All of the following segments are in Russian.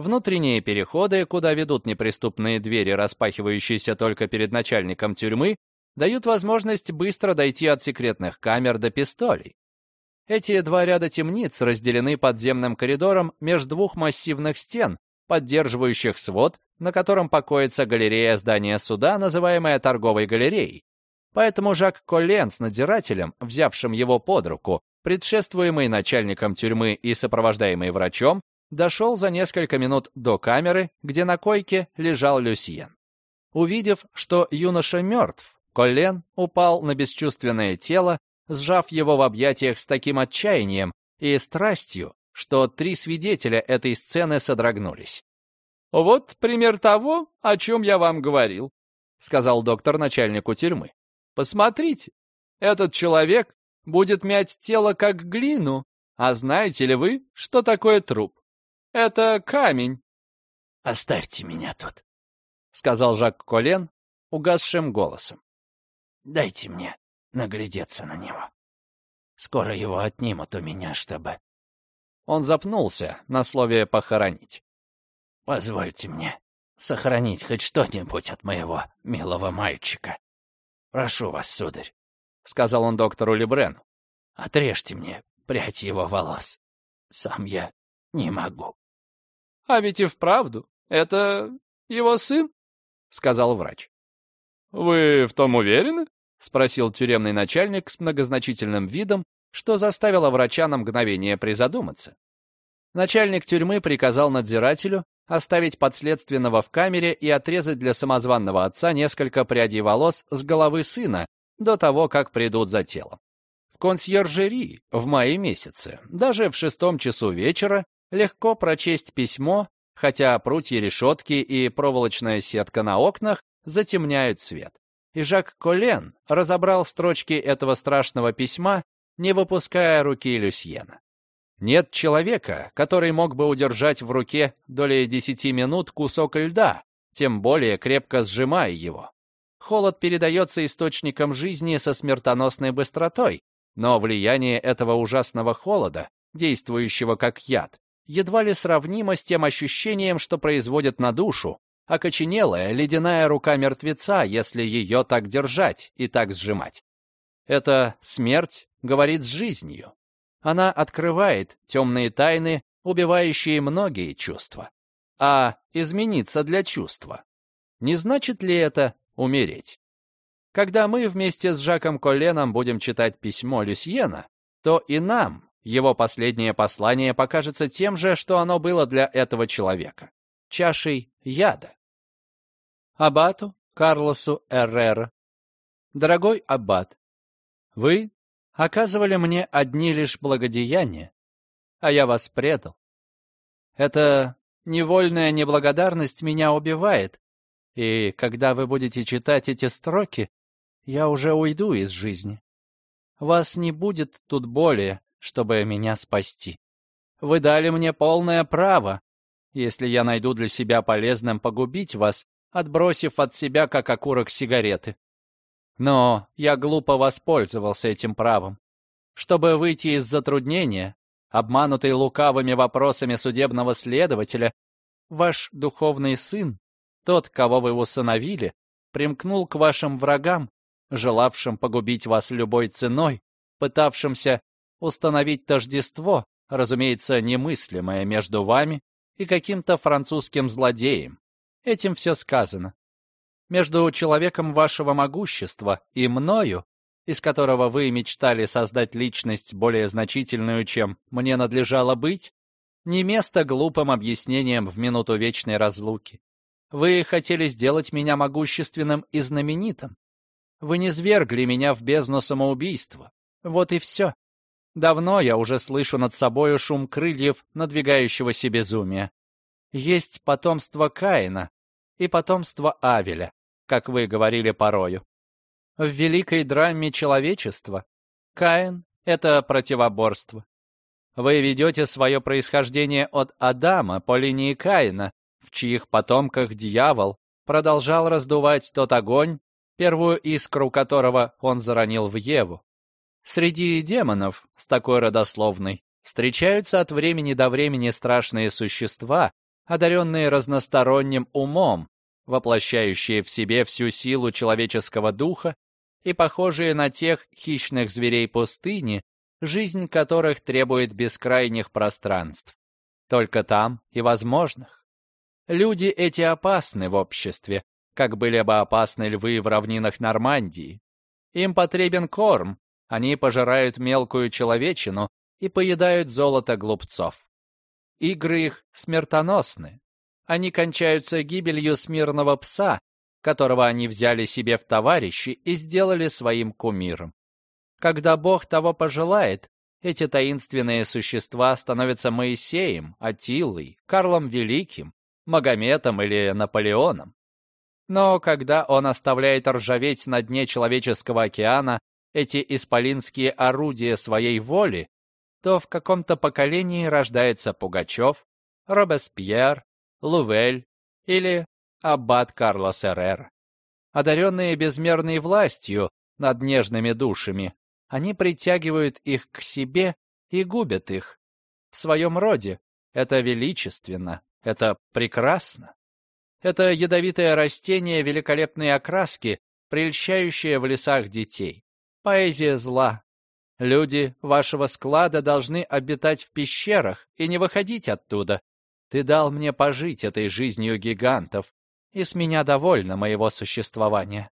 Внутренние переходы, куда ведут неприступные двери, распахивающиеся только перед начальником тюрьмы, дают возможность быстро дойти от секретных камер до пистолей. Эти два ряда темниц разделены подземным коридором между двух массивных стен, поддерживающих свод, на котором покоится галерея здания суда, называемая торговой галереей. Поэтому Жак Коллен с надзирателем, взявшим его под руку, предшествуемый начальником тюрьмы и сопровождаемый врачом, дошел за несколько минут до камеры, где на койке лежал Люсьен. Увидев, что юноша мертв, Коллен упал на бесчувственное тело, сжав его в объятиях с таким отчаянием и страстью, что три свидетеля этой сцены содрогнулись. «Вот пример того, о чем я вам говорил», — сказал доктор начальнику тюрьмы. «Посмотрите, этот человек будет мять тело как глину, а знаете ли вы, что такое труп? Это камень». «Оставьте меня тут», — сказал Жак Колен угасшим голосом. «Дайте мне наглядеться на него. Скоро его отнимут у меня, чтобы...» Он запнулся на слове «похоронить». «Позвольте мне сохранить хоть что-нибудь от моего милого мальчика. Прошу вас, сударь», — сказал он доктору Лебрену. «Отрежьте мне прядь его волос. Сам я не могу». «А ведь и вправду, это его сын?» — сказал врач. «Вы в том уверены?» — спросил тюремный начальник с многозначительным видом, что заставило врача на мгновение призадуматься. Начальник тюрьмы приказал надзирателю оставить подследственного в камере и отрезать для самозванного отца несколько прядей волос с головы сына до того, как придут за телом. В консьержери в мае месяце, даже в шестом часу вечера, легко прочесть письмо, хотя прутья решетки и проволочная сетка на окнах затемняют свет и Жак Колен разобрал строчки этого страшного письма, не выпуская руки Люсьена. Нет человека, который мог бы удержать в руке долей десяти минут кусок льда, тем более крепко сжимая его. Холод передается источникам жизни со смертоносной быстротой, но влияние этого ужасного холода, действующего как яд, едва ли сравнимо с тем ощущением, что производит на душу, окоченелая ледяная рука мертвеца, если ее так держать и так сжимать. Это смерть говорит с жизнью. Она открывает темные тайны, убивающие многие чувства. А измениться для чувства. Не значит ли это умереть? Когда мы вместе с Жаком Колленом будем читать письмо Люсьена, то и нам его последнее послание покажется тем же, что оно было для этого человека — чашей яда. Абату Карлосу Эррера. Дорогой Аббат, вы оказывали мне одни лишь благодеяния, а я вас предал. Эта невольная неблагодарность меня убивает, и когда вы будете читать эти строки, я уже уйду из жизни. Вас не будет тут более, чтобы меня спасти. Вы дали мне полное право, если я найду для себя полезным погубить вас, отбросив от себя как окурок сигареты. Но я глупо воспользовался этим правом. Чтобы выйти из затруднения, обманутый лукавыми вопросами судебного следователя, ваш духовный сын, тот, кого вы усыновили, примкнул к вашим врагам, желавшим погубить вас любой ценой, пытавшимся установить тождество, разумеется, немыслимое между вами и каким-то французским злодеем, Этим все сказано. Между человеком вашего могущества и мною, из которого вы мечтали создать личность более значительную, чем мне надлежало быть, не место глупым объяснениям в минуту вечной разлуки. Вы хотели сделать меня могущественным и знаменитым. Вы не свергли меня в бездну самоубийства. Вот и все. Давно я уже слышу над собою шум крыльев надвигающегося безумия. Есть потомство Каина и потомство Авеля, как вы говорили порою. В великой драме человечества Каин — это противоборство. Вы ведете свое происхождение от Адама по линии Каина, в чьих потомках дьявол продолжал раздувать тот огонь, первую искру которого он заронил в Еву. Среди демонов с такой родословной встречаются от времени до времени страшные существа, одаренные разносторонним умом, воплощающие в себе всю силу человеческого духа и похожие на тех хищных зверей пустыни, жизнь которых требует бескрайних пространств. Только там и возможных. Люди эти опасны в обществе, как были бы опасны львы в равнинах Нормандии. Им потребен корм, они пожирают мелкую человечину и поедают золото глупцов. Игры их смертоносны. Они кончаются гибелью смирного пса, которого они взяли себе в товарищи и сделали своим кумиром. Когда Бог того пожелает, эти таинственные существа становятся Моисеем, Атилой, Карлом Великим, Магометом или Наполеоном. Но когда он оставляет ржаветь на дне человеческого океана эти исполинские орудия своей воли, то в каком-то поколении рождается Пугачев, Робеспьер, Лувель или аббат Карлос Эррер. Одаренные безмерной властью над нежными душами, они притягивают их к себе и губят их. В своем роде это величественно, это прекрасно. Это ядовитое растение великолепной окраски, прельщающее в лесах детей. Поэзия зла. Люди вашего склада должны обитать в пещерах и не выходить оттуда. Ты дал мне пожить этой жизнью гигантов, и с меня довольно моего существования.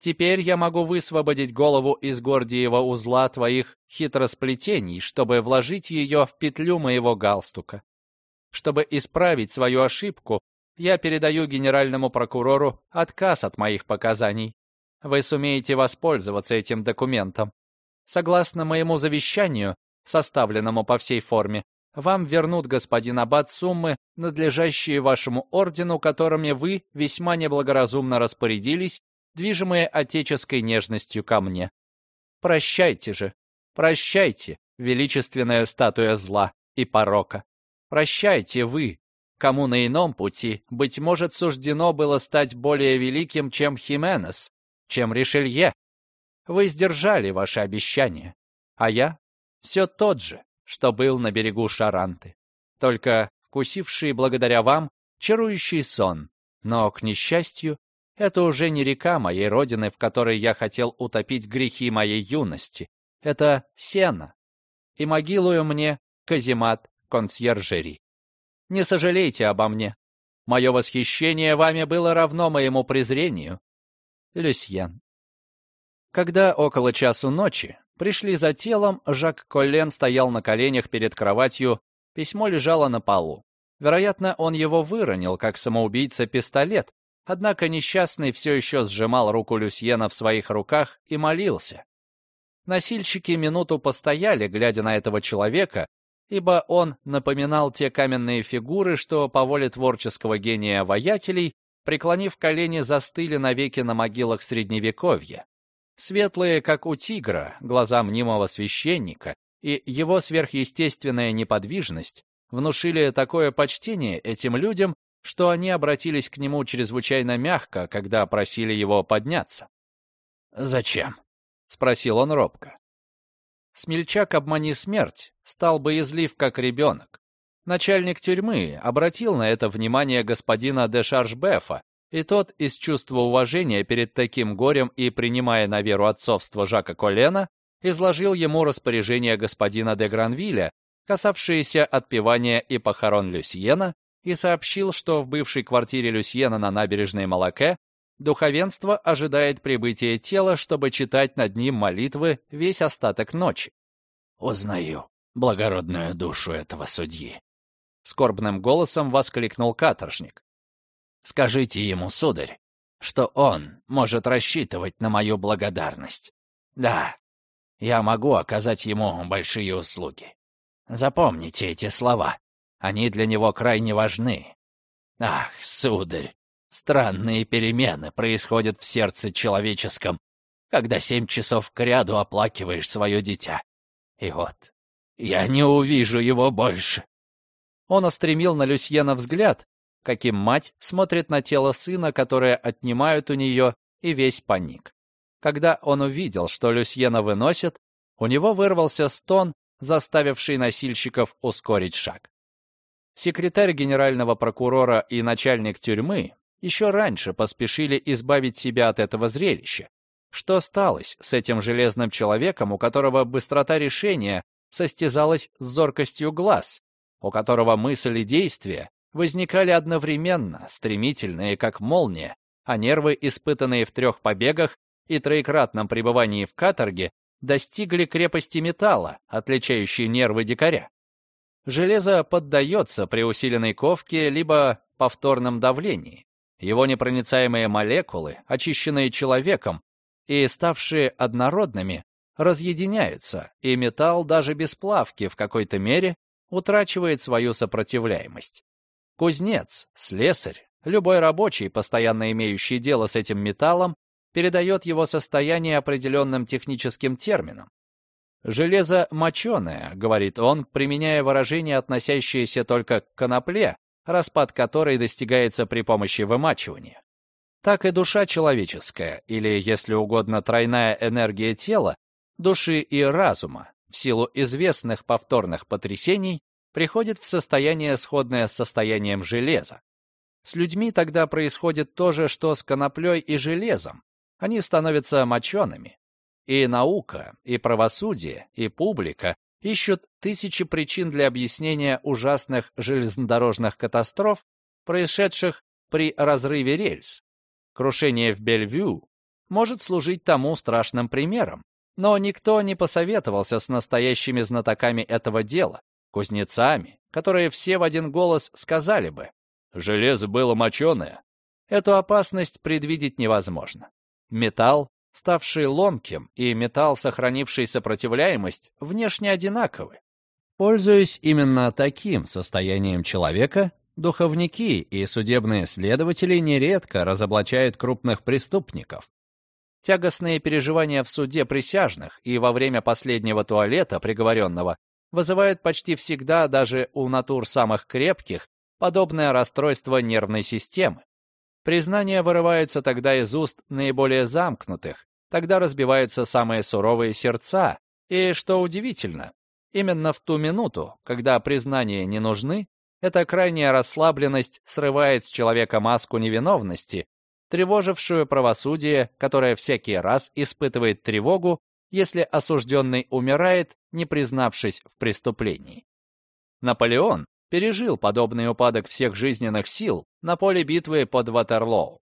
Теперь я могу высвободить голову из гордиева узла твоих хитросплетений, чтобы вложить ее в петлю моего галстука. Чтобы исправить свою ошибку, я передаю генеральному прокурору отказ от моих показаний. Вы сумеете воспользоваться этим документом. Согласно моему завещанию, составленному по всей форме, вам вернут, господин Аббат, суммы, надлежащие вашему ордену, которыми вы весьма неблагоразумно распорядились, движимые отеческой нежностью ко мне. Прощайте же, прощайте, величественная статуя зла и порока. Прощайте вы, кому на ином пути, быть может, суждено было стать более великим, чем Хименес, чем Ришелье. Вы сдержали ваши обещания, а я все тот же, что был на берегу Шаранты, только вкусивший благодаря вам чарующий сон. Но, к несчастью, это уже не река моей родины, в которой я хотел утопить грехи моей юности. Это сено. И могилую мне каземат консьержери. Не сожалейте обо мне. Мое восхищение вами было равно моему презрению. Люсьен. Когда около часу ночи Пришли за телом, Жак Коллен стоял на коленях перед кроватью, письмо лежало на полу. Вероятно, он его выронил, как самоубийца пистолет, однако несчастный все еще сжимал руку Люсьена в своих руках и молился. Носильщики минуту постояли, глядя на этого человека, ибо он напоминал те каменные фигуры, что по воле творческого гения воятелей, преклонив колени, застыли навеки на могилах Средневековья. Светлые, как у тигра, глаза мнимого священника и его сверхъестественная неподвижность внушили такое почтение этим людям, что они обратились к нему чрезвычайно мягко, когда просили его подняться. «Зачем?» — спросил он робко. Смельчак «Обмани смерть» стал боязлив, как ребенок. Начальник тюрьмы обратил на это внимание господина де Шаржбефа и тот из чувства уважения перед таким горем и принимая на веру отцовство Жака Колена, изложил ему распоряжение господина де Гранвилля, касавшиеся отпевания и похорон Люсьена, и сообщил, что в бывшей квартире Люсьена на набережной Малаке духовенство ожидает прибытия тела, чтобы читать над ним молитвы весь остаток ночи. «Узнаю благородную душу этого судьи», — скорбным голосом воскликнул каторжник. Скажите ему, сударь, что он может рассчитывать на мою благодарность. Да, я могу оказать ему большие услуги. Запомните эти слова. Они для него крайне важны. Ах, сударь, странные перемены происходят в сердце человеческом, когда семь часов кряду оплакиваешь свое дитя. И вот, я не увижу его больше. Он устремил на Люсьена взгляд, каким мать смотрит на тело сына, которое отнимают у нее, и весь паник. Когда он увидел, что Люсьена выносит, у него вырвался стон, заставивший носильщиков ускорить шаг. секретарь генерального прокурора и начальник тюрьмы еще раньше поспешили избавить себя от этого зрелища. Что сталось с этим железным человеком, у которого быстрота решения состязалась с зоркостью глаз, у которого мысль и действия возникали одновременно, стремительные, как молния, а нервы, испытанные в трех побегах и троекратном пребывании в каторге, достигли крепости металла, отличающей нервы дикаря. Железо поддается при усиленной ковке либо повторном давлении. Его непроницаемые молекулы, очищенные человеком и ставшие однородными, разъединяются, и металл даже без плавки в какой-то мере утрачивает свою сопротивляемость. Кузнец, слесарь, любой рабочий, постоянно имеющий дело с этим металлом, передает его состояние определенным техническим термином. «Железо моченое», — говорит он, применяя выражение, относящееся только к конопле, распад которой достигается при помощи вымачивания. Так и душа человеческая, или, если угодно, тройная энергия тела, души и разума, в силу известных повторных потрясений, приходит в состояние, сходное с состоянием железа. С людьми тогда происходит то же, что с коноплей и железом. Они становятся мочеными. И наука, и правосудие, и публика ищут тысячи причин для объяснения ужасных железнодорожных катастроф, происшедших при разрыве рельс. Крушение в Бельвю может служить тому страшным примером, но никто не посоветовался с настоящими знатоками этого дела, кузнецами, которые все в один голос сказали бы, «Железо было моченое». Эту опасность предвидеть невозможно. Металл, ставший ломким, и металл, сохранивший сопротивляемость, внешне одинаковы. Пользуясь именно таким состоянием человека, духовники и судебные следователи нередко разоблачают крупных преступников, Тягостные переживания в суде присяжных и во время последнего туалета приговоренного вызывают почти всегда даже у натур самых крепких подобное расстройство нервной системы. Признания вырываются тогда из уст наиболее замкнутых, тогда разбиваются самые суровые сердца, и, что удивительно, именно в ту минуту, когда признания не нужны, эта крайняя расслабленность срывает с человека маску невиновности тревожившую правосудие, которое всякий раз испытывает тревогу, если осужденный умирает, не признавшись в преступлении. Наполеон пережил подобный упадок всех жизненных сил на поле битвы под Ватерлоу.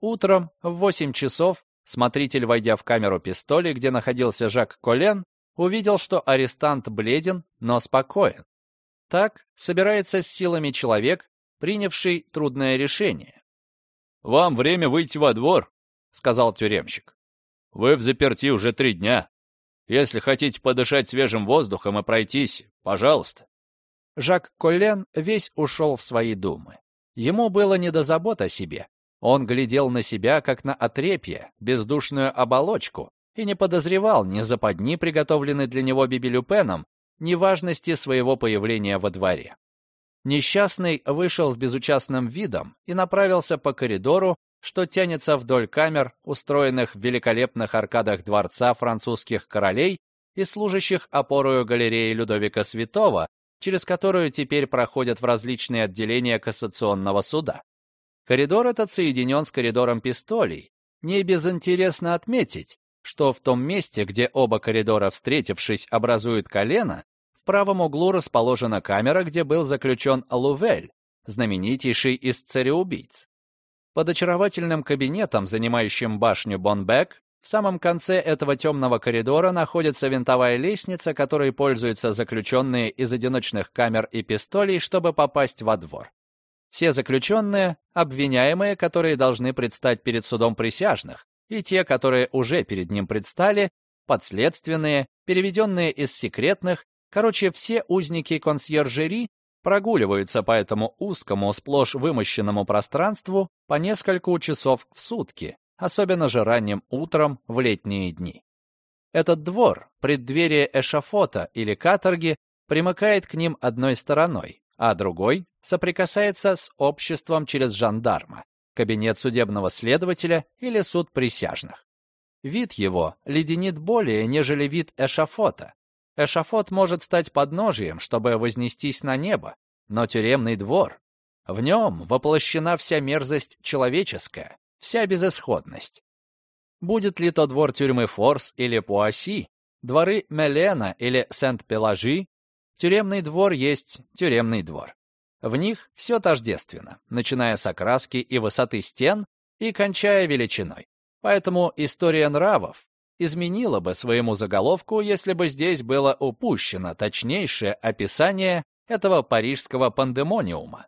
Утром в 8 часов смотритель, войдя в камеру пистоли, где находился Жак Колен, увидел, что арестант бледен, но спокоен. Так собирается с силами человек, принявший трудное решение. «Вам время выйти во двор», — сказал тюремщик. «Вы в заперти уже три дня. Если хотите подышать свежим воздухом и пройтись, пожалуйста». Жак Коллен весь ушел в свои думы. Ему было не до забот о себе. Он глядел на себя, как на отрепье, бездушную оболочку, и не подозревал ни западни, приготовленной для него Бибилюпеном, ни важности своего появления во дворе. Несчастный вышел с безучастным видом и направился по коридору, что тянется вдоль камер, устроенных в великолепных аркадах дворца французских королей и служащих опорою галереи Людовика Святого, через которую теперь проходят в различные отделения кассационного суда. Коридор этот соединен с коридором пистолей. Не безинтересно отметить, что в том месте, где оба коридора, встретившись, образуют колено, правом углу расположена камера, где был заключен Лувель, знаменитейший из цареубийц. Под очаровательным кабинетом, занимающим башню Бонбек, в самом конце этого темного коридора находится винтовая лестница, которой пользуются заключенные из одиночных камер и пистолей, чтобы попасть во двор. Все заключенные — обвиняемые, которые должны предстать перед судом присяжных, и те, которые уже перед ним предстали, подследственные, переведенные из секретных Короче, все узники консьержери прогуливаются по этому узкому, сплошь вымощенному пространству по несколько часов в сутки, особенно же ранним утром в летние дни. Этот двор, преддверие эшафота или каторги, примыкает к ним одной стороной, а другой соприкасается с обществом через жандарма, кабинет судебного следователя или суд присяжных. Вид его леденит более, нежели вид эшафота, Эшафот может стать подножием, чтобы вознестись на небо, но тюремный двор. В нем воплощена вся мерзость человеческая, вся безысходность. Будет ли то двор тюрьмы Форс или Пуаси, дворы Мелена или Сент-Пеложи, тюремный двор есть тюремный двор. В них все тождественно, начиная с окраски и высоты стен и кончая величиной. Поэтому история нравов изменила бы своему заголовку, если бы здесь было упущено точнейшее описание этого парижского пандемониума.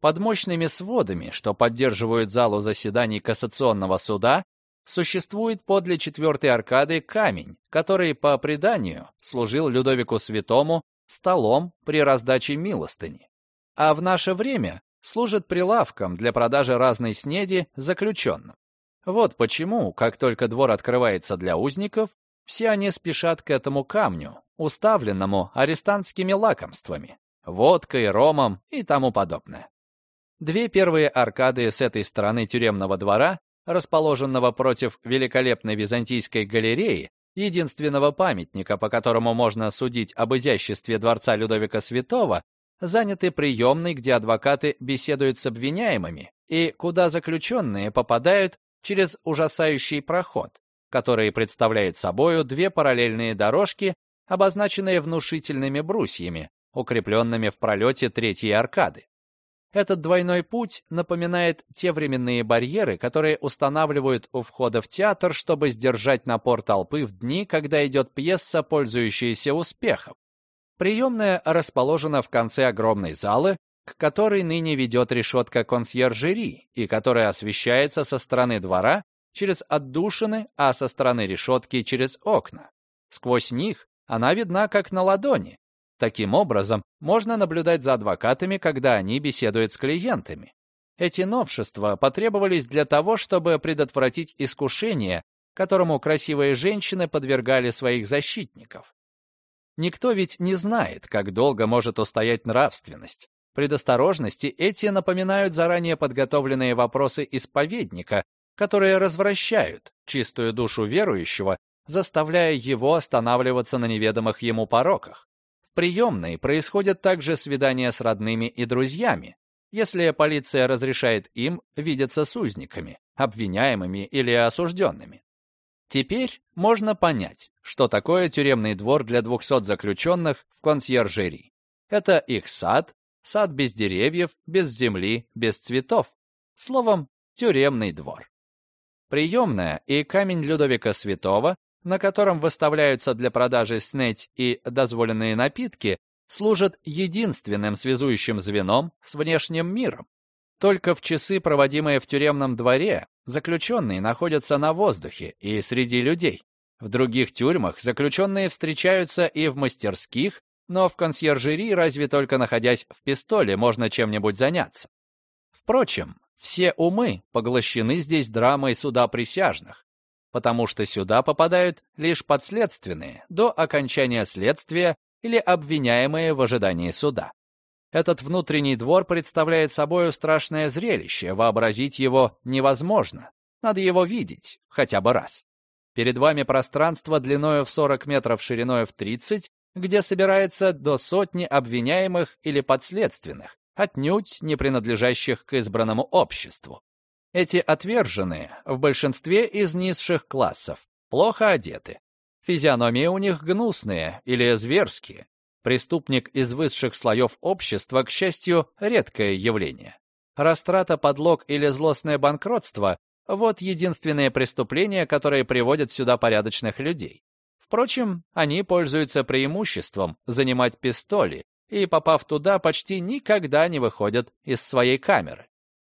Под мощными сводами, что поддерживают залу заседаний кассационного суда, существует подле четвертой аркады камень, который, по преданию, служил Людовику Святому столом при раздаче милостыни. А в наше время служит прилавком для продажи разной снеди заключенным. Вот почему, как только двор открывается для узников, все они спешат к этому камню, уставленному арестантскими лакомствами, водкой, ромом и тому подобное. Две первые аркады с этой стороны тюремного двора, расположенного против великолепной византийской галереи, единственного памятника, по которому можно судить об изяществе дворца Людовика Святого, заняты приемной, где адвокаты беседуют с обвиняемыми, и куда заключенные попадают через ужасающий проход, который представляет собою две параллельные дорожки, обозначенные внушительными брусьями, укрепленными в пролете третьей аркады. Этот двойной путь напоминает те временные барьеры, которые устанавливают у входа в театр, чтобы сдержать напор толпы в дни, когда идет пьеса, пользующаяся успехом. Приемная расположена в конце огромной залы, к которой ныне ведет решетка консьержери и которая освещается со стороны двора через отдушины, а со стороны решетки через окна. Сквозь них она видна как на ладони, Таким образом, можно наблюдать за адвокатами, когда они беседуют с клиентами. Эти новшества потребовались для того, чтобы предотвратить искушение, которому красивые женщины подвергали своих защитников. Никто ведь не знает, как долго может устоять нравственность. Предосторожности эти напоминают заранее подготовленные вопросы исповедника, которые развращают чистую душу верующего, заставляя его останавливаться на неведомых ему пороках приемной происходят также свидания с родными и друзьями, если полиция разрешает им видеться с узниками, обвиняемыми или осужденными. Теперь можно понять, что такое тюремный двор для 200 заключенных в консьержери. Это их сад, сад без деревьев, без земли, без цветов. Словом, тюремный двор. Приемная и камень Людовика Святого на котором выставляются для продажи снеть и дозволенные напитки, служат единственным связующим звеном с внешним миром. Только в часы, проводимые в тюремном дворе, заключенные находятся на воздухе и среди людей. В других тюрьмах заключенные встречаются и в мастерских, но в консьержери разве только находясь в пистоле можно чем-нибудь заняться. Впрочем, все умы поглощены здесь драмой суда присяжных, потому что сюда попадают лишь подследственные до окончания следствия или обвиняемые в ожидании суда. Этот внутренний двор представляет собой страшное зрелище, вообразить его невозможно. Надо его видеть хотя бы раз. Перед вами пространство длиною в 40 метров, шириной в 30, где собирается до сотни обвиняемых или подследственных, отнюдь не принадлежащих к избранному обществу. Эти отверженные, в большинстве из низших классов, плохо одеты. Физиономии у них гнусные или зверские. Преступник из высших слоев общества, к счастью, редкое явление. Растрата, подлог или злостное банкротство – вот единственные преступления, которые приводят сюда порядочных людей. Впрочем, они пользуются преимуществом занимать пистоли и, попав туда, почти никогда не выходят из своей камеры.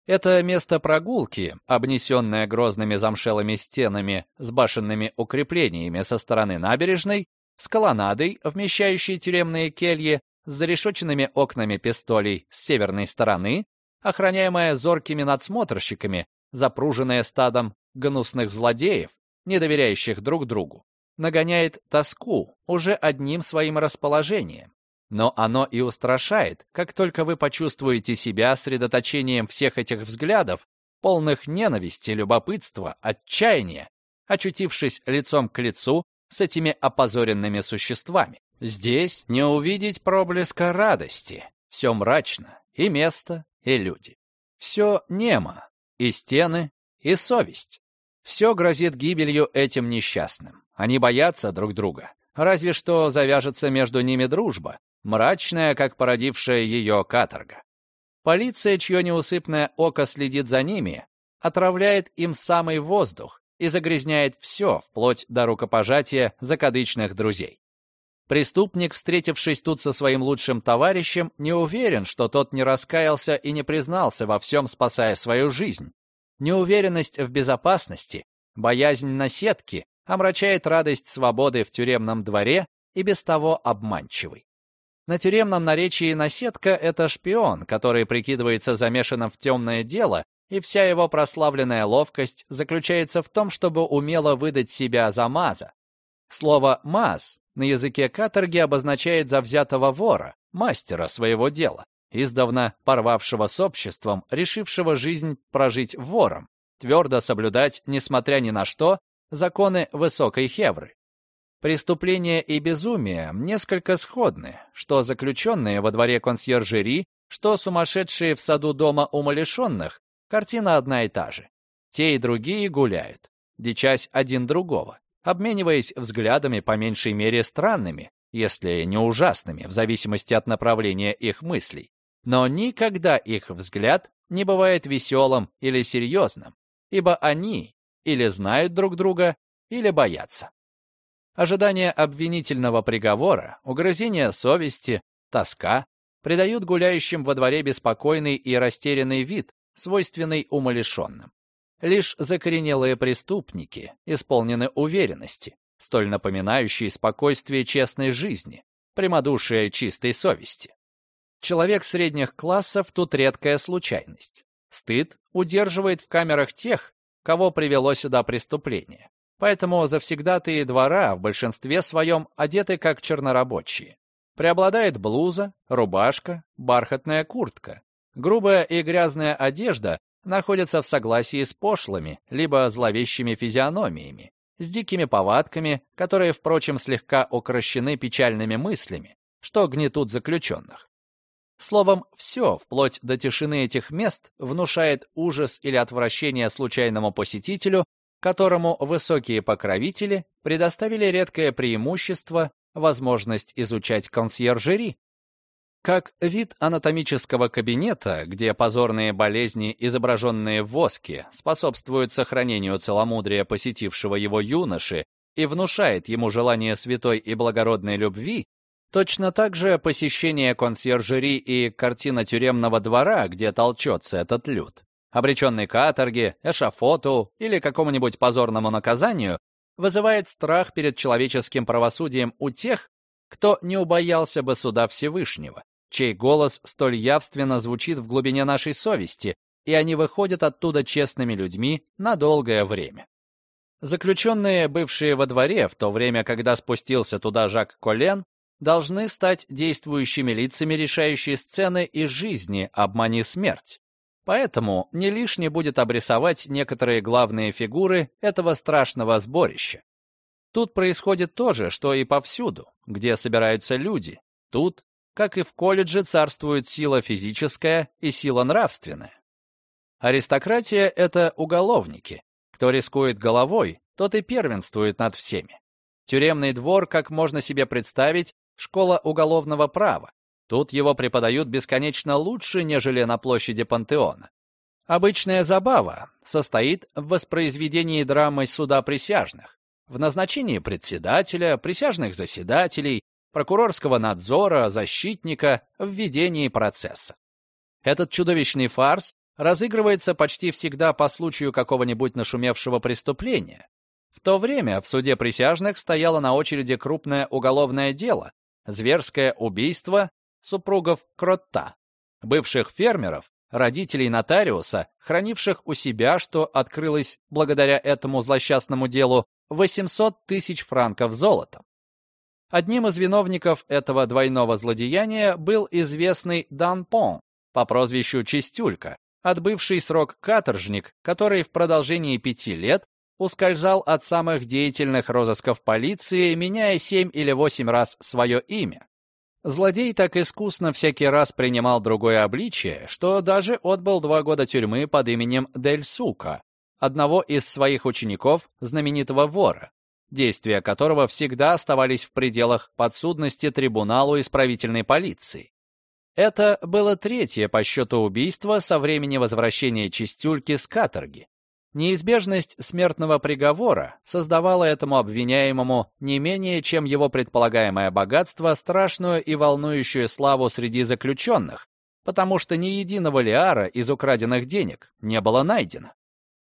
Это место прогулки, обнесенное грозными замшелыми стенами с башенными укреплениями со стороны набережной, с колоннадой, вмещающей тюремные кельи, с зарешоченными окнами пистолей с северной стороны, охраняемая зоркими надсмотрщиками, запруженная стадом гнусных злодеев, не доверяющих друг другу, нагоняет тоску уже одним своим расположением. Но оно и устрашает, как только вы почувствуете себя средоточением всех этих взглядов, полных ненависти, любопытства, отчаяния, очутившись лицом к лицу с этими опозоренными существами. Здесь не увидеть проблеска радости. Все мрачно, и место, и люди. Все немо, и стены, и совесть. Все грозит гибелью этим несчастным. Они боятся друг друга. Разве что завяжется между ними дружба, мрачная, как породившая ее каторга. Полиция, чье неусыпное око следит за ними, отравляет им самый воздух и загрязняет все, вплоть до рукопожатия закадычных друзей. Преступник, встретившись тут со своим лучшим товарищем, не уверен, что тот не раскаялся и не признался во всем, спасая свою жизнь. Неуверенность в безопасности, боязнь наседки омрачает радость свободы в тюремном дворе и без того обманчивый. На тюремном наречии наседка — это шпион, который прикидывается замешанным в темное дело, и вся его прославленная ловкость заключается в том, чтобы умело выдать себя за маза. Слово «маз» на языке каторги обозначает завзятого вора, мастера своего дела, издавна порвавшего с обществом, решившего жизнь прожить вором, твердо соблюдать, несмотря ни на что, законы высокой хевры. Преступление и безумие несколько сходны, что заключенные во дворе консьержери, что сумасшедшие в саду дома умалишенных, картина одна и та же. Те и другие гуляют, дичась один другого, обмениваясь взглядами по меньшей мере странными, если не ужасными, в зависимости от направления их мыслей. Но никогда их взгляд не бывает веселым или серьезным, ибо они или знают друг друга, или боятся. Ожидание обвинительного приговора, угрызение совести, тоска придают гуляющим во дворе беспокойный и растерянный вид, свойственный умалишенным. Лишь закоренелые преступники исполнены уверенности, столь напоминающей спокойствие честной жизни, прямодушие чистой совести. Человек средних классов тут редкая случайность. Стыд удерживает в камерах тех, кого привело сюда преступление. Поэтому завсегдатые двора в большинстве своем одеты как чернорабочие. Преобладает блуза, рубашка, бархатная куртка. Грубая и грязная одежда находятся в согласии с пошлыми, либо зловещими физиономиями, с дикими повадками, которые, впрочем, слегка укращены печальными мыслями, что гнетут заключенных. Словом, все, вплоть до тишины этих мест, внушает ужас или отвращение случайному посетителю, которому высокие покровители предоставили редкое преимущество – возможность изучать консьержери. Как вид анатомического кабинета, где позорные болезни, изображенные в воске, способствуют сохранению целомудрия посетившего его юноши и внушает ему желание святой и благородной любви, точно так же посещение консьержери и картина тюремного двора, где толчется этот люд, обреченный каторге, эшафоту или какому-нибудь позорному наказанию, вызывает страх перед человеческим правосудием у тех, кто не убоялся бы суда Всевышнего, чей голос столь явственно звучит в глубине нашей совести, и они выходят оттуда честными людьми на долгое время. Заключенные, бывшие во дворе в то время, когда спустился туда Жак Колен, должны стать действующими лицами решающей сцены и жизни «Обмани смерть». Поэтому не лишне будет обрисовать некоторые главные фигуры этого страшного сборища. Тут происходит то же, что и повсюду, где собираются люди. Тут, как и в колледже, царствует сила физическая и сила нравственная. Аристократия — это уголовники. Кто рискует головой, тот и первенствует над всеми. Тюремный двор, как можно себе представить, школа уголовного права, Тут его преподают бесконечно лучше, нежели на площади Пантеона. Обычная забава состоит в воспроизведении драмы суда присяжных, в назначении председателя, присяжных заседателей, прокурорского надзора, защитника, в ведении процесса. Этот чудовищный фарс разыгрывается почти всегда по случаю какого-нибудь нашумевшего преступления. В то время в суде присяжных стояло на очереди крупное уголовное дело, зверское убийство супругов Кротта, бывших фермеров, родителей нотариуса, хранивших у себя, что открылось благодаря этому злосчастному делу, 800 тысяч франков золотом. Одним из виновников этого двойного злодеяния был известный Дан Пон по прозвищу Чистюлька, отбывший срок каторжник, который в продолжении пяти лет ускользал от самых деятельных розысков полиции, меняя семь или восемь раз свое имя. Злодей так искусно всякий раз принимал другое обличие, что даже отбыл два года тюрьмы под именем Дель Сука, одного из своих учеников, знаменитого вора, действия которого всегда оставались в пределах подсудности трибуналу исправительной полиции. Это было третье по счету убийство со времени возвращения Чистюльки с каторги. Неизбежность смертного приговора создавала этому обвиняемому не менее, чем его предполагаемое богатство, страшную и волнующую славу среди заключенных, потому что ни единого лиара из украденных денег не было найдено.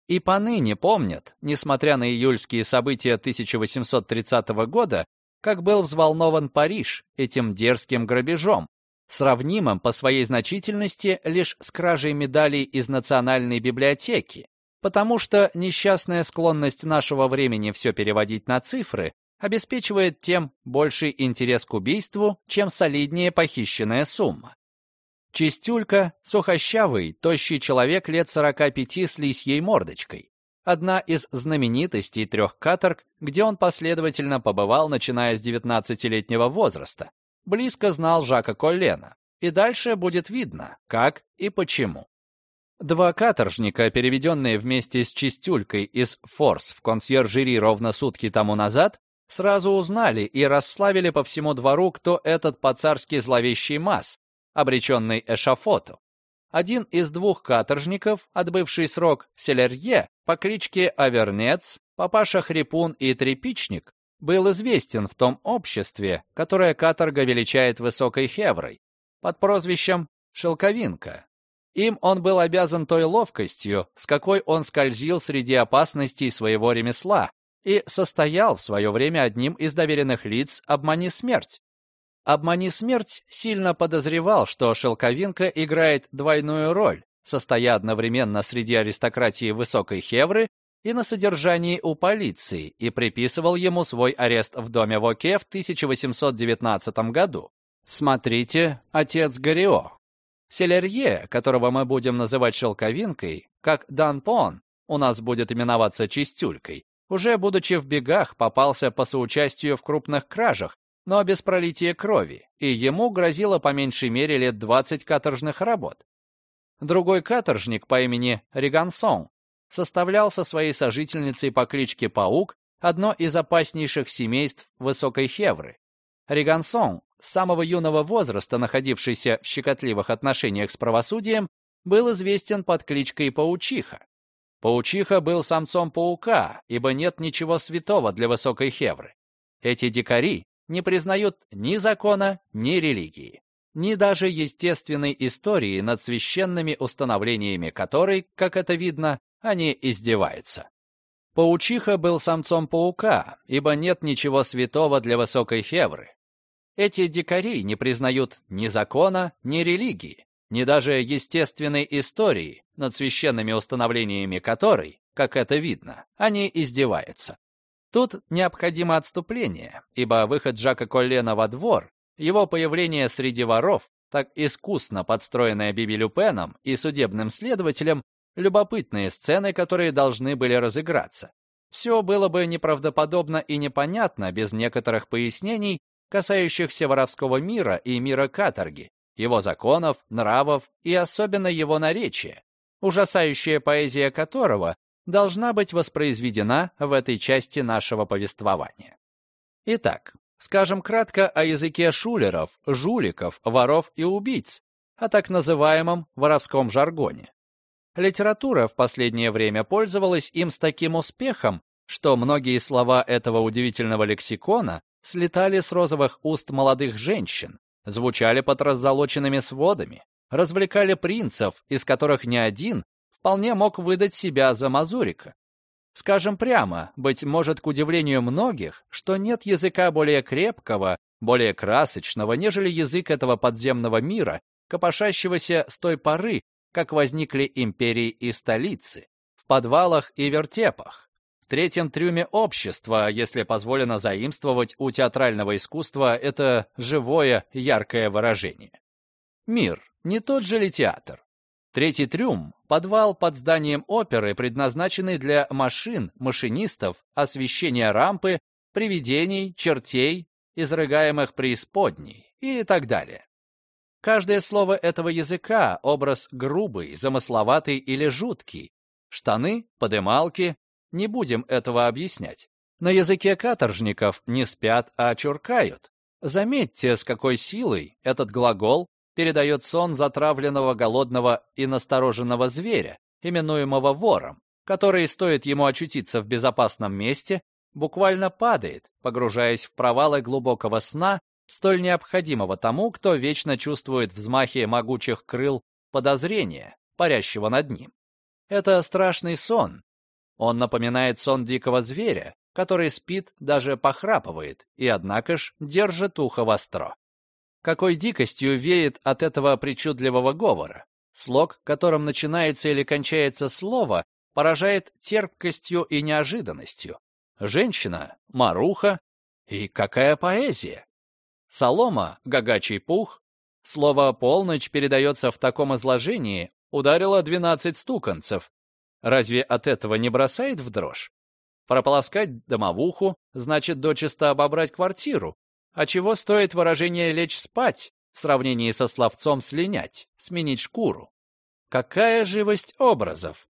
И поныне помнят, несмотря на июльские события 1830 года, как был взволнован Париж этим дерзким грабежом, сравнимым по своей значительности лишь с кражей медалей из Национальной библиотеки, потому что несчастная склонность нашего времени все переводить на цифры обеспечивает тем больший интерес к убийству, чем солиднее похищенная сумма. Чистюлька — сухощавый, тощий человек лет 45 с лисьей мордочкой. Одна из знаменитостей трех каторг, где он последовательно побывал, начиная с 19-летнего возраста. Близко знал Жака Коллена. И дальше будет видно, как и почему. Два каторжника, переведенные вместе с Чистюлькой из Форс в консьержери ровно сутки тому назад, сразу узнали и расславили по всему двору, кто этот по-царски зловещий масс, обреченный эшафоту. Один из двух каторжников, отбывший срок Селерье по кличке Авернец, папаша Хрипун и Трепичник, был известен в том обществе, которое каторга величает высокой хеврой, под прозвищем «Шелковинка», им он был обязан той ловкостью, с какой он скользил среди опасностей своего ремесла и состоял в свое время одним из доверенных лиц «Обмани смерть». «Обмани смерть» сильно подозревал, что Шелковинка играет двойную роль, состоя одновременно среди аристократии Высокой Хевры и на содержании у полиции, и приписывал ему свой арест в доме Воке в 1819 году. Смотрите «Отец Горио», Селерье, которого мы будем называть шелковинкой, как Дан Пон, у нас будет именоваться чистюлькой, уже будучи в бегах, попался по соучастию в крупных кражах, но без пролития крови, и ему грозило по меньшей мере лет 20 каторжных работ. Другой каторжник по имени Ригансон составлял со своей сожительницей по кличке Паук одно из опаснейших семейств Высокой Хевры. Ригансон с самого юного возраста находившийся в щекотливых отношениях с правосудием, был известен под кличкой Паучиха. Паучиха был самцом паука, ибо нет ничего святого для высокой хевры. Эти дикари не признают ни закона, ни религии, ни даже естественной истории над священными установлениями которой, как это видно, они издеваются. Паучиха был самцом паука, ибо нет ничего святого для высокой хевры, эти дикари не признают ни закона, ни религии, ни даже естественной истории, над священными установлениями которой, как это видно, они издеваются. Тут необходимо отступление, ибо выход Жака Коллена во двор, его появление среди воров, так искусно подстроенное Биби Люпеном и судебным следователем, любопытные сцены, которые должны были разыграться. Все было бы неправдоподобно и непонятно без некоторых пояснений касающихся воровского мира и мира каторги, его законов, нравов и особенно его наречия, ужасающая поэзия которого должна быть воспроизведена в этой части нашего повествования. Итак, скажем кратко о языке шулеров, жуликов, воров и убийц, о так называемом воровском жаргоне. Литература в последнее время пользовалась им с таким успехом, что многие слова этого удивительного лексикона слетали с розовых уст молодых женщин, звучали под раззолоченными сводами, развлекали принцев, из которых ни один вполне мог выдать себя за мазурика. Скажем прямо, быть может, к удивлению многих, что нет языка более крепкого, более красочного, нежели язык этого подземного мира, копошащегося с той поры, как возникли империи и столицы, в подвалах и вертепах, третьем трюме общества, если позволено заимствовать у театрального искусства это живое, яркое выражение. Мир, не тот же ли театр? Третий трюм — подвал под зданием оперы, предназначенный для машин, машинистов, освещения рампы, привидений, чертей, изрыгаемых преисподней, и так далее. Каждое слово этого языка — образ грубый, замысловатый или жуткий. Штаны, подымалки — не будем этого объяснять. На языке каторжников не спят, а чуркают. Заметьте, с какой силой этот глагол передает сон затравленного, голодного и настороженного зверя, именуемого вором, который, стоит ему очутиться в безопасном месте, буквально падает, погружаясь в провалы глубокого сна столь необходимого тому, кто вечно чувствует взмахи могучих крыл подозрения, парящего над ним. Это страшный сон. Он напоминает сон дикого зверя, который спит, даже похрапывает, и, однако ж, держит ухо востро. Какой дикостью веет от этого причудливого говора. Слог, которым начинается или кончается слово, поражает терпкостью и неожиданностью. Женщина, маруха, и какая поэзия! Солома, гагачий пух. Слово «полночь» передается в таком изложении, ударило 12 стуканцев. Разве от этого не бросает в дрожь? Прополоскать домовуху значит дочисто обобрать квартиру. А чего стоит выражение «лечь спать» в сравнении со словцом «слинять», «сменить шкуру»? Какая живость образов!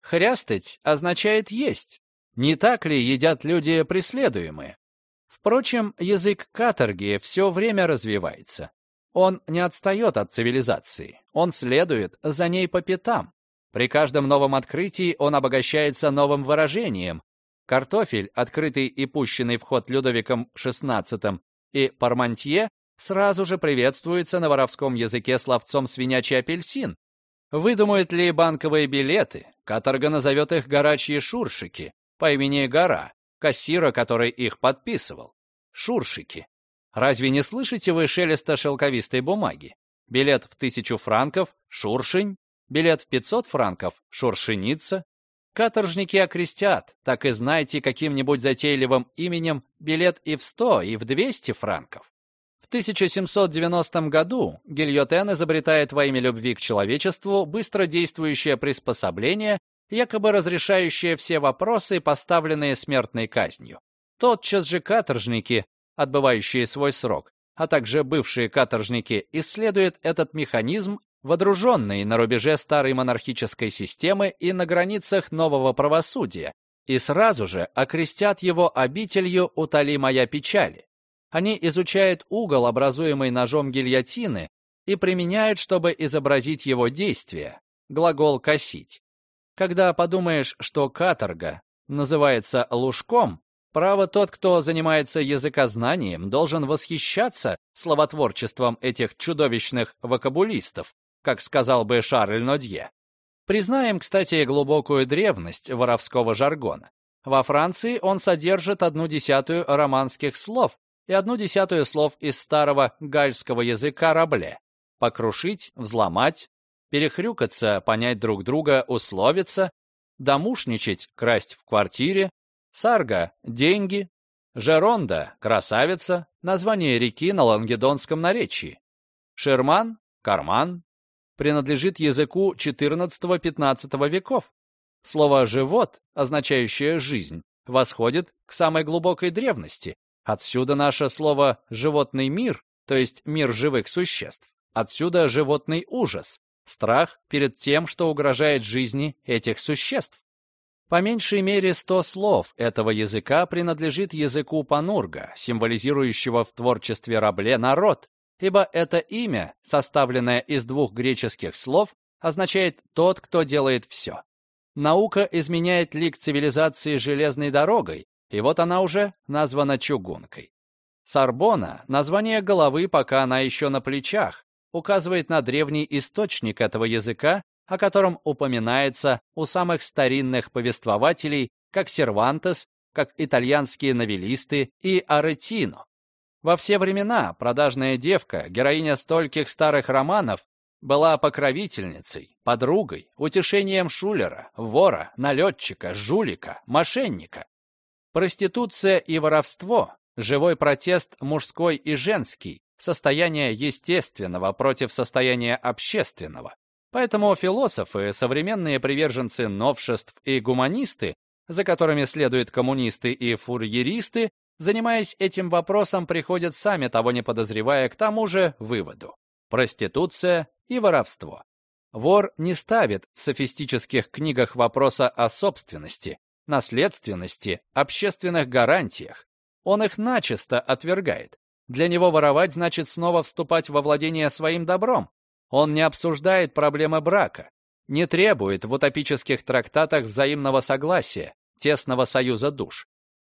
Хрястать означает есть. Не так ли едят люди преследуемые? Впрочем, язык каторги все время развивается. Он не отстает от цивилизации, он следует за ней по пятам. При каждом новом открытии он обогащается новым выражением. Картофель, открытый и пущенный в ход Людовиком XVI и Пармантье, сразу же приветствуется на воровском языке словцом «свинячий апельсин». Выдумают ли банковые билеты, каторга назовет их «горачьи шуршики» по имени Гора, кассира, который их подписывал. Шуршики. Разве не слышите вы шелеста шелковистой бумаги? Билет в тысячу франков — шуршень, билет в 500 франков — шуршеница. Каторжники окрестят, так и знайте каким-нибудь затейливым именем билет и в 100, и в 200 франков. В 1790 году Гильотен изобретает во имя любви к человечеству быстродействующее приспособление, якобы разрешающее все вопросы, поставленные смертной казнью. Тотчас же каторжники, отбывающие свой срок, а также бывшие каторжники, исследуют этот механизм, водруженный на рубеже старой монархической системы и на границах нового правосудия, и сразу же окрестят его обителью «Утоли моя печали». Они изучают угол, образуемый ножом гильотины, и применяют, чтобы изобразить его действие, глагол «косить». Когда подумаешь, что каторга называется лужком, право тот, кто занимается языкознанием, должен восхищаться словотворчеством этих чудовищных вокабулистов, как сказал бы Шарль Нодье. Признаем, кстати, глубокую древность воровского жаргона. Во Франции он содержит одну десятую романских слов и одну десятую слов из старого гальского языка рабле. Покрушить, взломать, перехрюкаться, понять друг друга, условиться, домушничать, красть в квартире, сарга – деньги, жеронда – красавица, название реки на лангедонском наречии, шерман – карман, принадлежит языку XIV-XV веков. Слово «живот», означающее «жизнь», восходит к самой глубокой древности. Отсюда наше слово «животный мир», то есть мир живых существ. Отсюда животный ужас, Страх перед тем, что угрожает жизни этих существ. По меньшей мере 100 слов этого языка принадлежит языку панурга, символизирующего в творчестве Рабле народ, ибо это имя, составленное из двух греческих слов, означает «тот, кто делает все». Наука изменяет лик цивилизации железной дорогой, и вот она уже названа чугункой. Сарбона — название головы, пока она еще на плечах, указывает на древний источник этого языка, о котором упоминается у самых старинных повествователей, как Сервантес, как итальянские новеллисты и Аретино. Во все времена продажная девка, героиня стольких старых романов, была покровительницей, подругой, утешением шулера, вора, налетчика, жулика, мошенника. Проституция и воровство, живой протест мужской и женский, состояние естественного против состояния общественного. Поэтому философы, современные приверженцы новшеств и гуманисты, за которыми следуют коммунисты и фурьеристы, занимаясь этим вопросом, приходят сами того не подозревая к тому же выводу. Проституция и воровство. Вор не ставит в софистических книгах вопроса о собственности, наследственности, общественных гарантиях. Он их начисто отвергает. Для него воровать значит снова вступать во владение своим добром. Он не обсуждает проблемы брака, не требует в утопических трактатах взаимного согласия, тесного союза душ.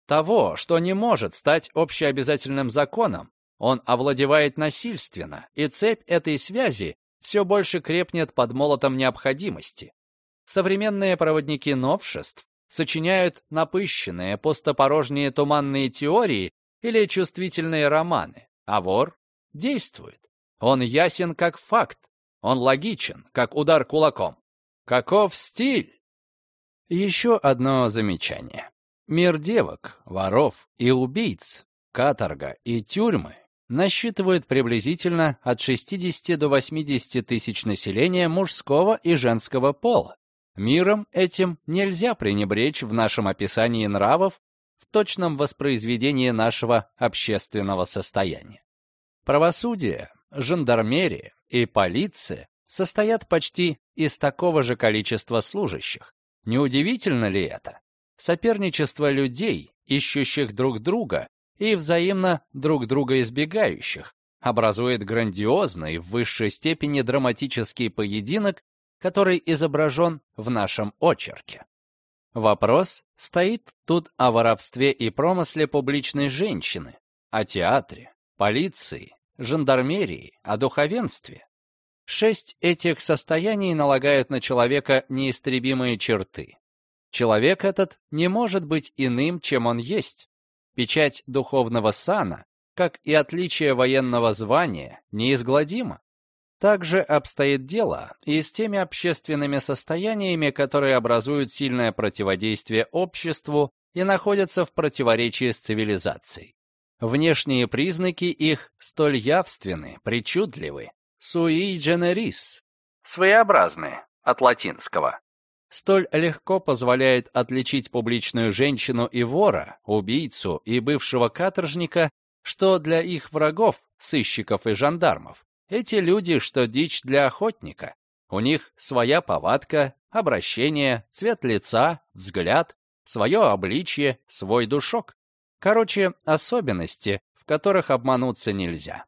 Того, что не может стать общеобязательным законом, он овладевает насильственно, и цепь этой связи все больше крепнет под молотом необходимости. Современные проводники новшеств сочиняют напыщенные, пустопорожние туманные теории или чувствительные романы, а вор действует. Он ясен как факт, он логичен, как удар кулаком. Каков стиль? Еще одно замечание. Мир девок, воров и убийц, каторга и тюрьмы насчитывают приблизительно от 60 до 80 тысяч населения мужского и женского пола. Миром этим нельзя пренебречь в нашем описании нравов в точном воспроизведении нашего общественного состояния. Правосудие, жандармерия и полиция состоят почти из такого же количества служащих. Неудивительно ли это? Соперничество людей, ищущих друг друга и взаимно друг друга избегающих, образует грандиозный в высшей степени драматический поединок, который изображен в нашем очерке. Вопрос стоит тут о воровстве и промысле публичной женщины, о театре, полиции, жандармерии, о духовенстве. Шесть этих состояний налагают на человека неистребимые черты. Человек этот не может быть иным, чем он есть. Печать духовного сана, как и отличие военного звания, неизгладима. Также обстоит дело и с теми общественными состояниями, которые образуют сильное противодействие обществу и находятся в противоречии с цивилизацией. Внешние признаки их столь явственны, причудливы, sui generis, своеобразные, от латинского. Столь легко позволяет отличить публичную женщину и вора, убийцу и бывшего каторжника, что для их врагов, сыщиков и жандармов, эти люди, что дичь для охотника. У них своя повадка, обращение, цвет лица, взгляд, свое обличье, свой душок. Короче, особенности, в которых обмануться нельзя.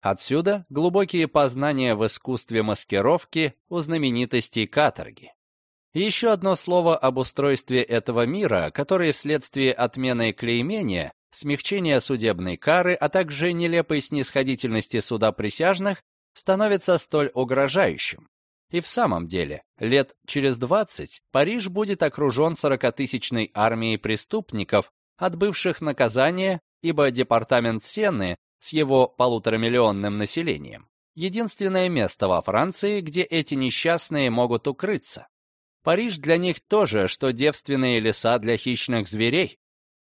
Отсюда глубокие познания в искусстве маскировки у знаменитостей каторги. Еще одно слово об устройстве этого мира, который вследствие отмены клеймения, смягчения судебной кары, а также нелепой снисходительности суда присяжных, становится столь угрожающим. И в самом деле, лет через 20 Париж будет окружен 40-тысячной армией преступников, отбывших наказание, ибо департамент Сенны с его полуторамиллионным населением единственное место во Франции, где эти несчастные могут укрыться. Париж для них тоже, что девственные леса для хищных зверей.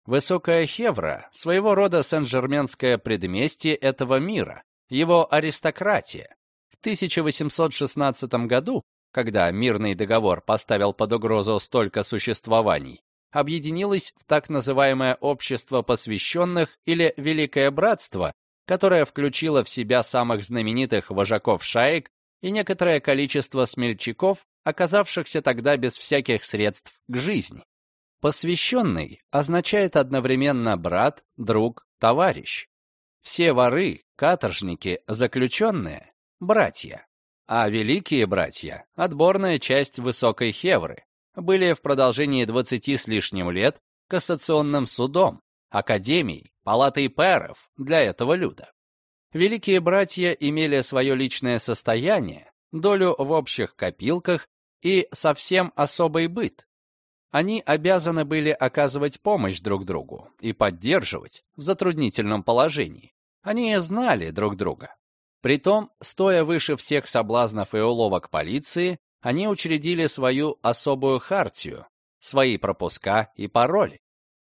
Высокая Хевра — своего рода сен-жерменское предместье этого мира, его аристократия. В 1816 году, когда мирный договор поставил под угрозу столько существований, объединилось в так называемое общество посвященных или Великое Братство, которое включило в себя самых знаменитых вожаков шаек и некоторое количество смельчаков, оказавшихся тогда без всяких средств к жизни. Посвященный означает одновременно брат, друг, товарищ. Все воры, каторжники, заключенные – братья. А великие братья – отборная часть высокой хевры, были в продолжении 20 с лишним лет кассационным судом, академией, палатой пэров для этого люда. Великие братья имели свое личное состояние, долю в общих копилках и совсем особый быт. Они обязаны были оказывать помощь друг другу и поддерживать в затруднительном положении. Они знали друг друга. Притом, стоя выше всех соблазнов и уловок полиции, они учредили свою особую хартию, свои пропуска и пароли.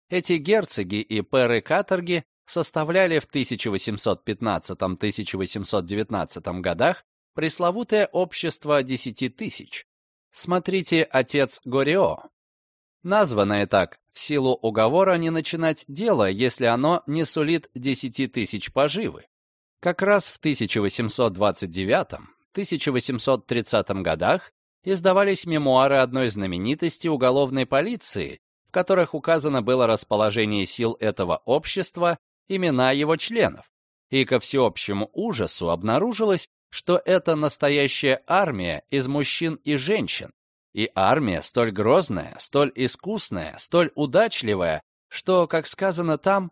Эти герцоги и пэры каторги составляли в 1815-1819 годах пресловутое общество десяти тысяч. Смотрите «Отец Горио». Названное так в силу уговора не начинать дело, если оно не сулит 10 тысяч поживы. Как раз в 1829-1830 годах издавались мемуары одной знаменитости уголовной полиции, в которых указано было расположение сил этого общества, имена его членов. И ко всеобщему ужасу обнаружилось, что это настоящая армия из мужчин и женщин, и армия столь грозная, столь искусная, столь удачливая, что, как сказано там,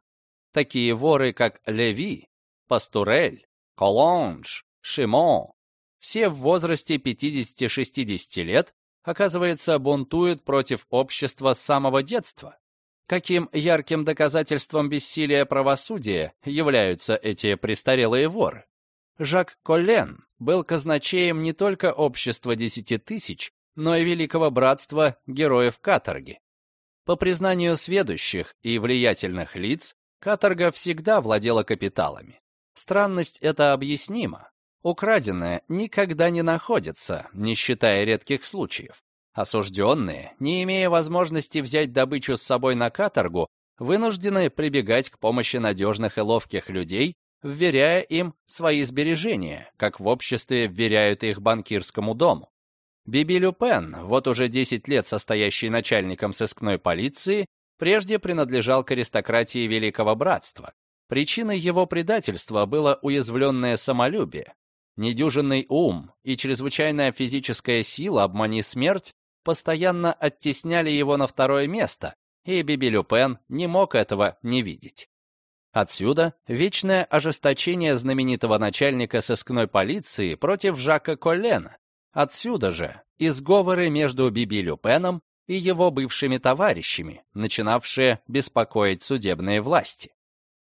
такие воры, как Леви, Пастурель, Колонж, Шимон, все в возрасте 50-60 лет, оказывается, бунтуют против общества с самого детства. Каким ярким доказательством бессилия правосудия являются эти престарелые воры? Жак Коллен был казначеем не только общества десяти тысяч, но и Великого Братства Героев Каторги. По признанию сведущих и влиятельных лиц, каторга всегда владела капиталами. Странность эта объяснима. Украденное никогда не находится, не считая редких случаев. Осужденные, не имея возможности взять добычу с собой на каторгу, вынуждены прибегать к помощи надежных и ловких людей, вверяя им свои сбережения, как в обществе вверяют их банкирскому дому. Биби Люпен, вот уже 10 лет состоящий начальником сыскной полиции, прежде принадлежал к аристократии Великого Братства. Причиной его предательства было уязвленное самолюбие. Недюжинный ум и чрезвычайная физическая сила обмани смерть постоянно оттесняли его на второе место, и Биби Люпен не мог этого не видеть. Отсюда вечное ожесточение знаменитого начальника сыскной полиции против Жака Коллена. Отсюда же изговоры между Биби Люпеном и его бывшими товарищами, начинавшие беспокоить судебные власти.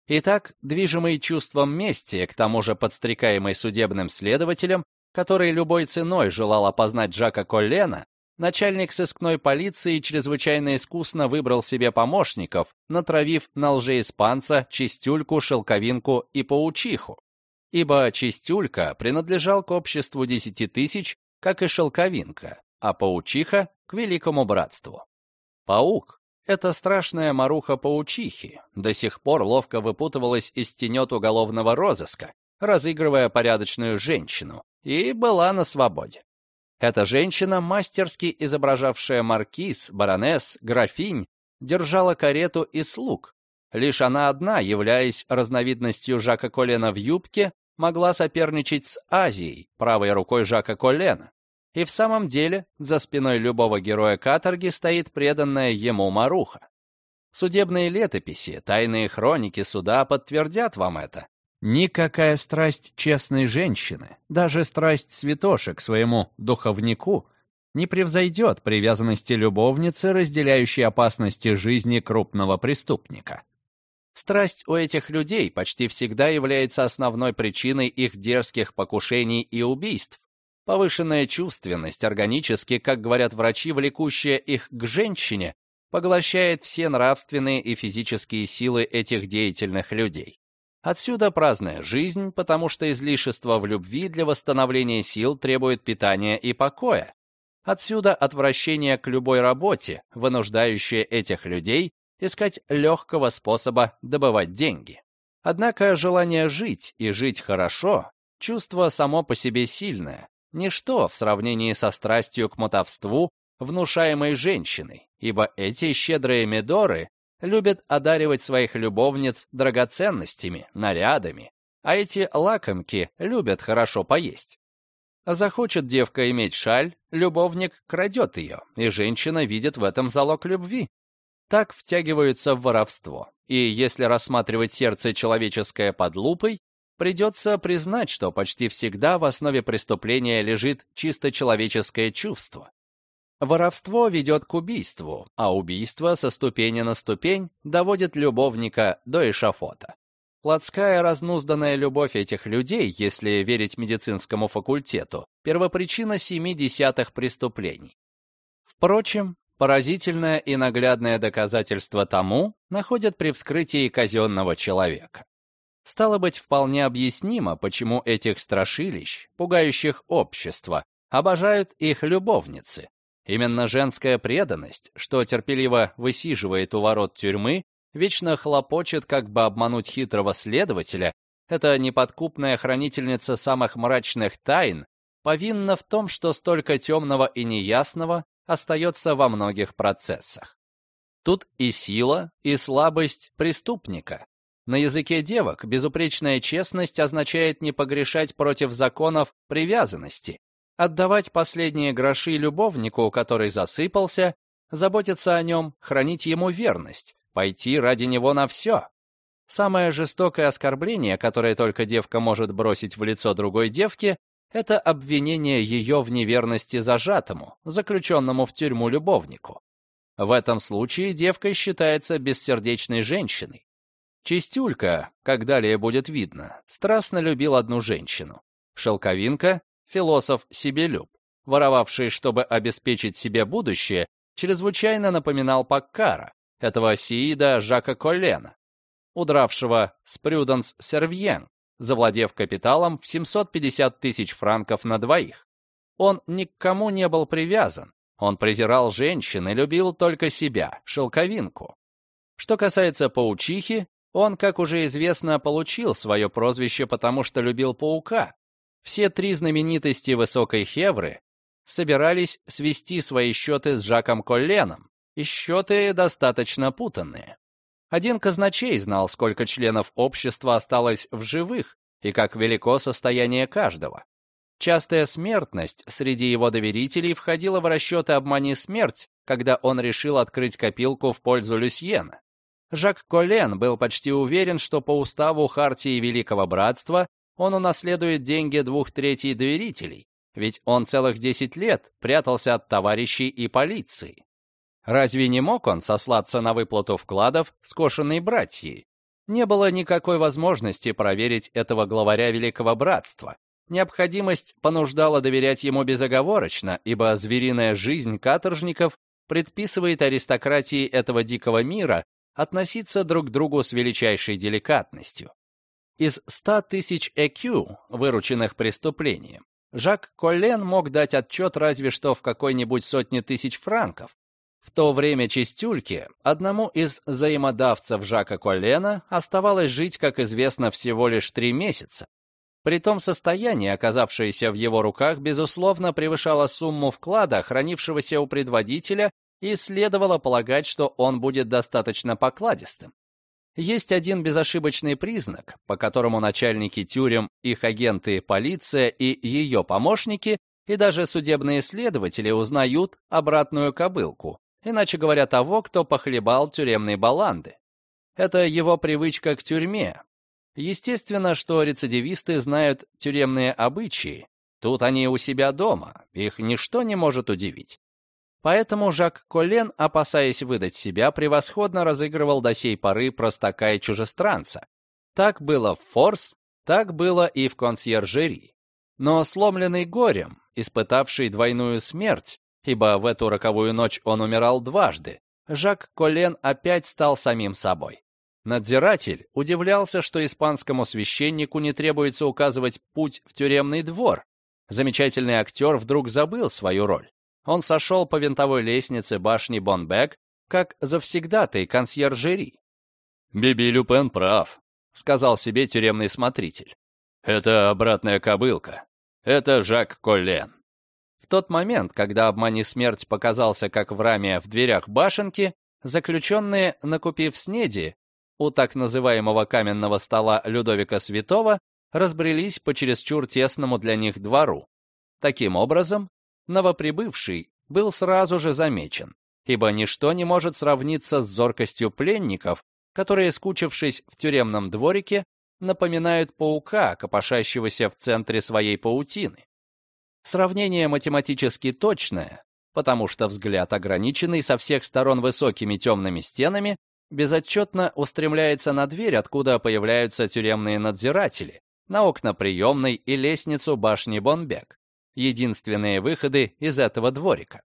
Итак, движимый чувством мести, к тому же подстрекаемый судебным следователем, который любой ценой желал опознать Жака Коллена, начальник сыскной полиции чрезвычайно искусно выбрал себе помощников, натравив на лжеиспанца чистюльку, шелковинку и паучиху. Ибо чистюлька принадлежал к обществу десяти тысяч, как и шелковинка, а паучиха — к великому братству. Паук — это страшная маруха паучихи, до сих пор ловко выпутывалась из тенет уголовного розыска, разыгрывая порядочную женщину, и была на свободе. Эта женщина, мастерски изображавшая маркиз, баронесс, графинь, держала карету и слуг. Лишь она одна, являясь разновидностью Жака Колена в юбке, могла соперничать с Азией, правой рукой Жака Колена. И в самом деле, за спиной любого героя каторги стоит преданная ему Маруха. Судебные летописи, тайные хроники суда подтвердят вам это. Никакая страсть честной женщины, даже страсть святоши к своему духовнику, не превзойдет привязанности любовницы, разделяющей опасности жизни крупного преступника. Страсть у этих людей почти всегда является основной причиной их дерзких покушений и убийств. Повышенная чувственность, органически, как говорят врачи, влекущая их к женщине, поглощает все нравственные и физические силы этих деятельных людей. Отсюда праздная жизнь, потому что излишество в любви для восстановления сил требует питания и покоя. Отсюда отвращение к любой работе, вынуждающее этих людей искать легкого способа добывать деньги. Однако желание жить и жить хорошо – чувство само по себе сильное, ничто в сравнении со страстью к мотовству, внушаемой женщиной, ибо эти щедрые медоры любят одаривать своих любовниц драгоценностями, нарядами, а эти лакомки любят хорошо поесть. Захочет девка иметь шаль, любовник крадет ее, и женщина видит в этом залог любви. Так втягиваются в воровство. И если рассматривать сердце человеческое под лупой, придется признать, что почти всегда в основе преступления лежит чисто человеческое чувство. Воровство ведет к убийству, а убийство со ступени на ступень доводит любовника до эшафота. Плотская разнузданная любовь этих людей, если верить медицинскому факультету, первопричина семи десятых преступлений. Впрочем, поразительное и наглядное доказательство тому находят при вскрытии казенного человека. Стало быть, вполне объяснимо, почему этих страшилищ, пугающих общество, обожают их любовницы, Именно женская преданность, что терпеливо высиживает у ворот тюрьмы, вечно хлопочет, как бы обмануть хитрого следователя, эта неподкупная хранительница самых мрачных тайн повинна в том, что столько темного и неясного остается во многих процессах. Тут и сила, и слабость преступника. На языке девок безупречная честность означает не погрешать против законов привязанности, отдавать последние гроши любовнику, который засыпался, заботиться о нем, хранить ему верность, пойти ради него на все. Самое жестокое оскорбление, которое только девка может бросить в лицо другой девке, это обвинение ее в неверности зажатому, заключенному в тюрьму любовнику. В этом случае девкой считается бессердечной женщиной. Чистюлька, как далее будет видно, страстно любил одну женщину. Шелковинка — философ-себелюб, воровавший, чтобы обеспечить себе будущее, чрезвычайно напоминал Паккара, этого сиида Жака Коллена, удравшего с Прюданс Сервьен, завладев капиталом в 750 тысяч франков на двоих. Он ни к кому не был привязан. Он презирал женщин и любил только себя, шелковинку. Что касается паучихи, он, как уже известно, получил свое прозвище, потому что любил паука. Все три знаменитости Высокой Хевры собирались свести свои счеты с Жаком Колленом, и счеты достаточно путанные. Один казначей знал, сколько членов общества осталось в живых и как велико состояние каждого. Частая смертность среди его доверителей входила в расчеты «Обмани смерть», когда он решил открыть копилку в пользу Люсьена. Жак Колен был почти уверен, что по уставу Хартии Великого Братства он унаследует деньги двух третей доверителей, ведь он целых 10 лет прятался от товарищей и полиции. Разве не мог он сослаться на выплату вкладов скошенной братьей? Не было никакой возможности проверить этого главаря Великого Братства. Необходимость понуждала доверять ему безоговорочно, ибо звериная жизнь каторжников предписывает аристократии этого дикого мира относиться друг к другу с величайшей деликатностью. Из 100 тысяч ЭКЮ, вырученных преступлением, Жак Коллен мог дать отчет разве что в какой-нибудь сотне тысяч франков, в то время Чистюльке, одному из взаимодавцев Жака Коллена, оставалось жить, как известно, всего лишь три месяца. При том состояние, оказавшееся в его руках, безусловно, превышало сумму вклада, хранившегося у предводителя, и следовало полагать, что он будет достаточно покладистым. Есть один безошибочный признак, по которому начальники тюрем, их агенты, полиция и ее помощники и даже судебные следователи узнают обратную кобылку, иначе говоря, того, кто похлебал тюремной баланды. Это его привычка к тюрьме. Естественно, что рецидивисты знают тюремные обычаи. Тут они у себя дома, их ничто не может удивить. Поэтому Жак Коллен, опасаясь выдать себя, превосходно разыгрывал до сей поры простака и чужестранца. Так было в Форс, так было и в консьержери. Но сломленный горем, испытавший двойную смерть, ибо в эту роковую ночь он умирал дважды, Жак Колен опять стал самим собой. Надзиратель удивлялся, что испанскому священнику не требуется указывать путь в тюремный двор. Замечательный актер вдруг забыл свою роль. Он сошел по винтовой лестнице башни Бонбек, как завсегдатый консьержери. «Биби Люпен прав», — сказал себе тюремный смотритель. «Это обратная кобылка. Это Жак Коллен» тот момент, когда обмани смерть показался как в раме в дверях башенки, заключенные, накупив снеди у так называемого каменного стола Людовика Святого, разбрелись по чересчур тесному для них двору. Таким образом, новоприбывший был сразу же замечен, ибо ничто не может сравниться с зоркостью пленников, которые, скучившись в тюремном дворике, напоминают паука, копошащегося в центре своей паутины. Сравнение математически точное, потому что взгляд, ограниченный со всех сторон высокими темными стенами, безотчетно устремляется на дверь, откуда появляются тюремные надзиратели, на окна приемной и лестницу башни Бонбек. Единственные выходы из этого дворика.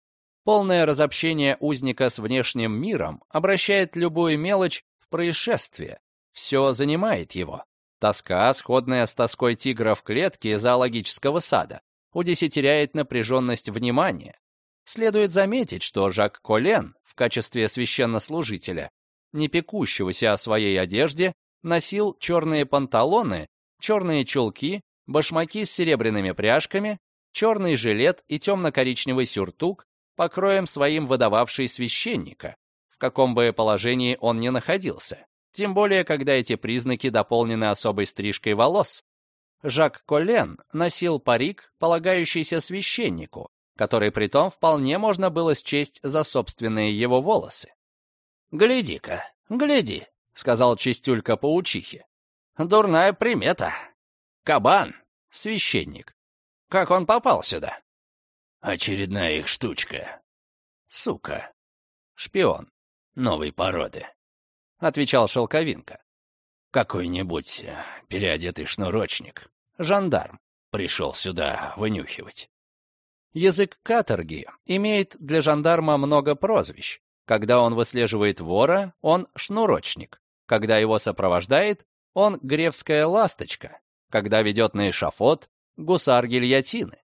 Полное разобщение узника с внешним миром обращает любую мелочь в происшествие. Все занимает его. Тоска, сходная с тоской тигра в клетке зоологического сада, удесятеряет напряженность внимания. Следует заметить, что Жак Колен в качестве священнослужителя, не пекущегося о своей одежде, носил черные панталоны, черные чулки, башмаки с серебряными пряжками, черный жилет и темно-коричневый сюртук, покроем своим выдававший священника, в каком бы положении он ни находился, тем более, когда эти признаки дополнены особой стрижкой волос. Жак Коллен носил парик, полагающийся священнику, который притом вполне можно было счесть за собственные его волосы. «Гляди-ка, гляди», — сказал Чистюлька паучихе. «Дурная примета. Кабан, священник. Как он попал сюда?» «Очередная их штучка. Сука. Шпион. Новой породы», — отвечал Шелковинка. «Какой-нибудь э, переодетый шнурочник. Жандарм. Пришел сюда вынюхивать». Язык каторги имеет для жандарма много прозвищ. Когда он выслеживает вора, он шнурочник. Когда его сопровождает, он гревская ласточка. Когда ведет на эшафот, гусар гильотины.